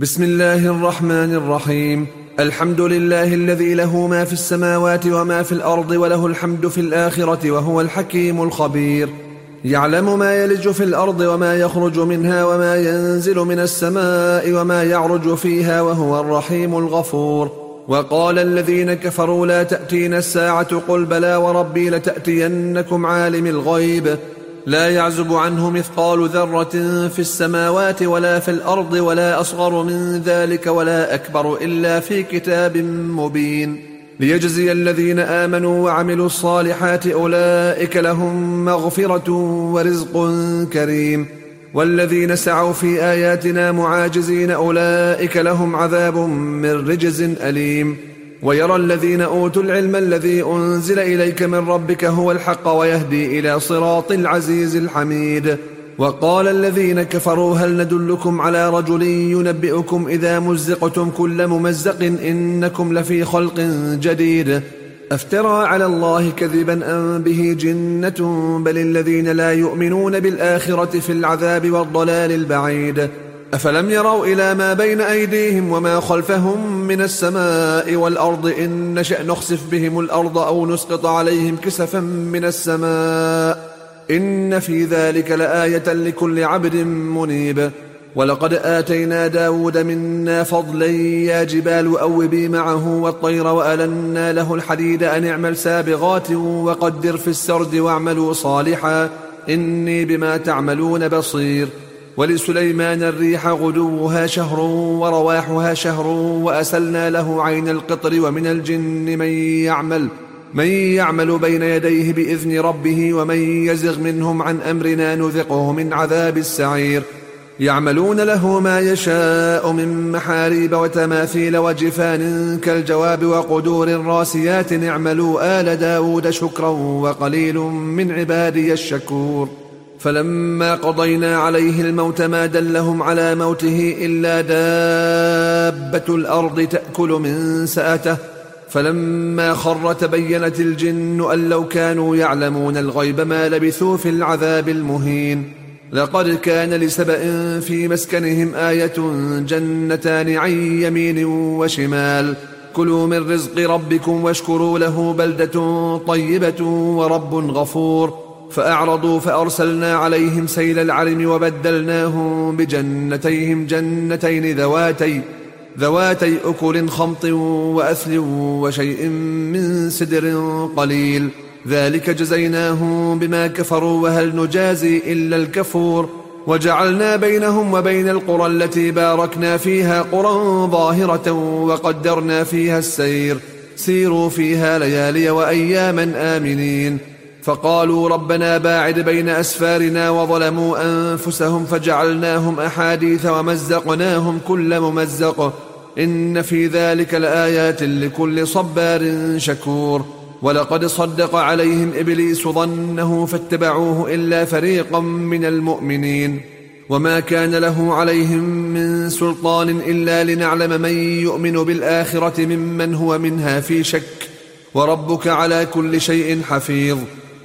بسم الله الرحمن الرحيم الحمد لله الذي له ما في السماوات وما في الأرض وله الحمد في الاخره وهو الحكيم الخبير يعلم ما يلج في الأرض وما يخرج منها وما ينزل من السماء وما يعرج فيها وهو الرحيم الغفور وقال الذين كفروا لا تاتين الساعة قل بلى وربي لتاتينكم عالم الغيب لا يعزب عنه مثقال ذرة في السماوات ولا في الأرض ولا أصغر من ذلك ولا أكبر إلا في كتاب مبين. ليجزي الذين آمنوا وعملوا الصالحات أولئك لهم مغفرة ورزق كريم. والذين سعوا في آياتنا معاجزين أولئك لهم عذاب من رجز أليم. ويرى الذين أوتوا العلم الذي أنزل إليك من ربك هو الحق ويهدي إلى صراط العزيز الحميد. وقال الذين كفروا هل ندلكم على رجل ينبئكم إذا مزقتم كل ممزق إنكم لفي خلق جديد. أفترى على الله كذبا أم به جنة بل الذين لا يؤمنون بالآخرة في العذاب والضلال البعيد. أفلم يروا إلى ما بين أيديهم وما خلفهم من السماء والأرض إن نشأ نخسف بهم الأرض أو نسقط عليهم كسفا من السماء إن في ذلك لآية لكل عبد منيب ولقد آتينا داود منا فضلا يا جبال أوبي معه والطير وألنا له الحديد أن اعمل سابغات وقدر في السرد واعملوا صالحا إني بما تعملون بصير ولسليمان الريح غدوها شهر ورواحها شهر وأسلنا له عين القطر ومن الجن من يعمل من يعمل بين يديه بإذن ربه ومن يزغ منهم عن أمرنا نذقه من عذاب السعير يعملون له ما يشاء من محاريب وتماثيل وجفان كالجواب وقدور راسيات اعملوا آل داود شكرا وقليل من عبادي الشكور فلما قضينا عليه الموت ما دلهم على موته إلا دابة الأرض تأكل من سأته. فلما خر تبينت الجن أن لو كانوا يعلمون الغيب ما لبثوا في العذاب المهين. لقد كان لسبأ في مسكنهم آية جنتان عن يمين وشمال. كلوا من رزق ربكم واشكروا له بلدة طيبة ورب غفور. فأعرضوا فأرسلنا عليهم سيل العلم وبدلناهم بجنتيهم جنتين ذواتي ذواتي أكل خمط وأثل وشيء من سدر قليل. ذلك جزيناهم بما كفروا وهل نجازي إلا الكفور. وجعلنا بينهم وبين القرى التي باركنا فيها قرى ظاهرة وقدرنا فيها السير. سيروا فيها ليالي وأياما آمنين. فقالوا ربنا باعد بين أسفارنا وظلموا أنفسهم فجعلناهم أحاديث ومزقناهم كل ممزق. إن في ذلك لآيات لكل صبار شكور. ولقد صدق عليهم إبليس ظنه فاتبعوه إلا فريقا من المؤمنين. وما كان له عليهم من سلطان إلا لنعلم من يؤمن بالآخرة ممن هو منها في شك. وربك على كل شيء حفيظ.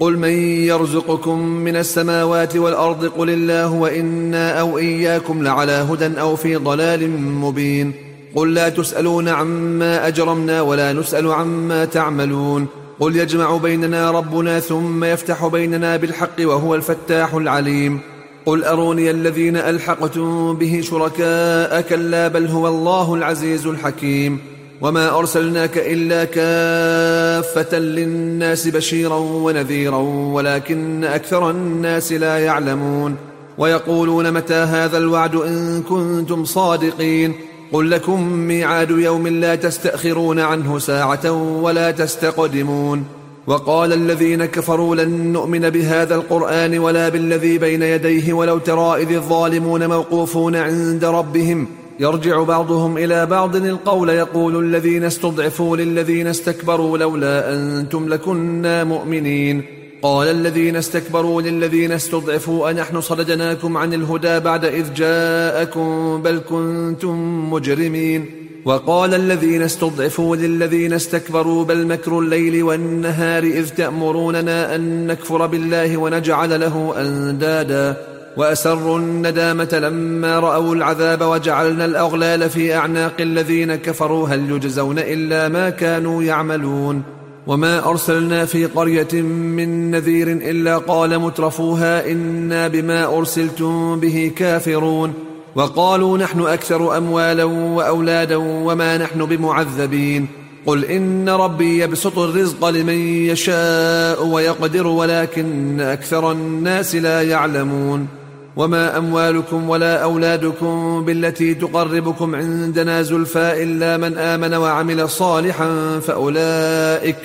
قل من يرزقكم من السماوات والأرض قل الله وإنا أو إياكم لعلى هدى أو في ضلال مبين قل لا تسألون عما أجرمنا ولا نسأل عما تعملون قل يجمع بيننا ربنا ثم يفتح بيننا بالحق وهو الفتاح العليم قل أروني الذين ألحقتم به شركاء كلا بل هو الله العزيز الحكيم وما أرسلناك إلا كافة للناس بشيرا ونذيرا ولكن أكثر الناس لا يعلمون ويقولون متى هذا الوعد إن كنتم صادقين قل لكم ميعاد يوم لا تستأخرون عنه ساعة ولا تستقدمون وقال الذين كفروا لن نؤمن بهذا القرآن ولا بالذي بين يديه ولو ترى إذ الظالمون موقوفون عند ربهم يرجع بعضهم إلى بعض القول يقول الذين استضعفوا للذين استكبروا لولا أنتم لكنا مؤمنين. قال الذين استكبروا للذين استضعفوا أنحن صددناكم عن الهدى بعد إذ جاءكم بل كنتم مجرمين. وقال الذين استضعفوا للذين استكبروا بل مكر الليل والنهار إذ تأمروننا أن نكفر بالله ونجعل له أندادا. وأسروا الندامة لما رأوا العذاب وجعلنا الأغلال في أعناق الذين كفروا. هل يجزون إلا ما كانوا يعملون؟ وما أرسلنا في قرية من نذير إلا قال مترفوها إنا بما أرسلتم به كافرون. وقالوا نحن أكثر أموالا وأولادا وما نحن بمعذبين. قل إن ربي يبسط الرزق لمن يشاء ويقدر ولكن أكثر الناس لا يعلمون. وما أموالكم ولا أولادكم بالتي تقربكم عندنا زلفى إلا من آمن وعمل صالحا فأولئك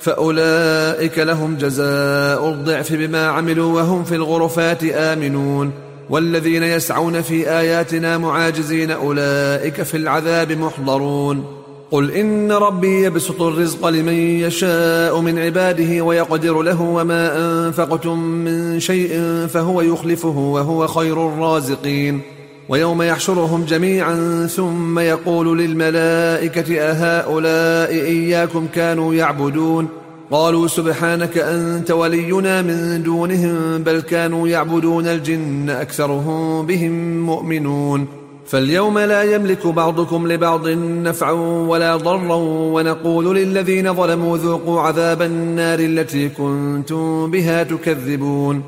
فأولئك لهم جزاء الضعف بما عملوا وهم في الغرفات آمنون. والذين يسعون في آياتنا معاجزين أولئك في العذاب محضرون. قل إن ربي يبسط الرزق لمن يشاء من عباده ويقدر له وما أنفقتم من شيء فهو يخلفه وهو خير الرازقين ويوم يحشرهم جميعا ثم يقول للملائكة أهؤلاء إياكم كانوا يعبدون قالوا سبحانك أنت ولينا من دونهم بل كانوا يعبدون الجن أكثرهم بهم مؤمنون فاليوم لا يملك بعضكم لبعض نفعا ولا ضرا ونقول للذين ظلموا ذوقوا عذاب النار التي كنتم بها تكذبون.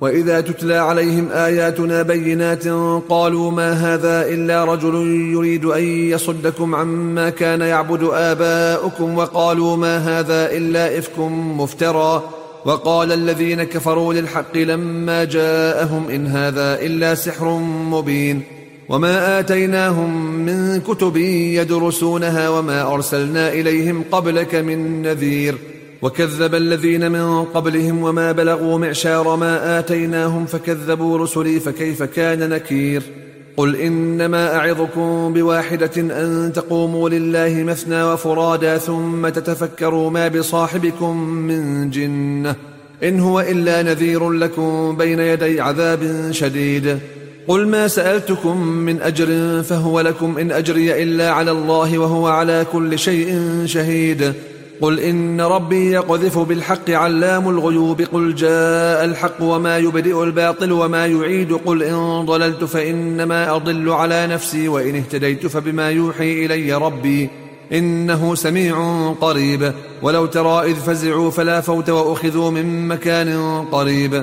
وإذا تتلى عليهم آياتنا بينات قالوا ما هذا إلا رجل يريد أن يصدكم عما كان يعبد آباؤكم وقالوا ما هذا إلا إفك مفترى. وقال الذين كفروا للحق لما جاءهم إن هذا إلا سحر مبين. وما آتيناهم من كتب يدرسونها وما أرسلنا إليهم قبلك من نذير وكذب الذين من قبلهم وما بلغوا معشار ما آتيناهم فكذبوا رسلي فكيف كان نكير قل إنما أعظكم بواحدة أن تقوموا لله مثنى وفرادا ثم تتفكروا ما بصاحبكم من جنة إن هو إلا نذير لكم بين يدي عذاب شديد قل ما سألتكم من أجر فهو لكم إن أجري إلا على الله وهو على كل شيء شهيد. قل إن ربي يقذف بالحق علام الغيوب. قل جاء الحق وما يبدئ الباطل وما يعيد. قل إن ضللت فإنما أضل على نفسي وإن اهتديت فبما يوحي إلي ربي إنه سميع قريب. ولو ترى إذ فزعوا فلا فوت وأخذوا من مكان قريب.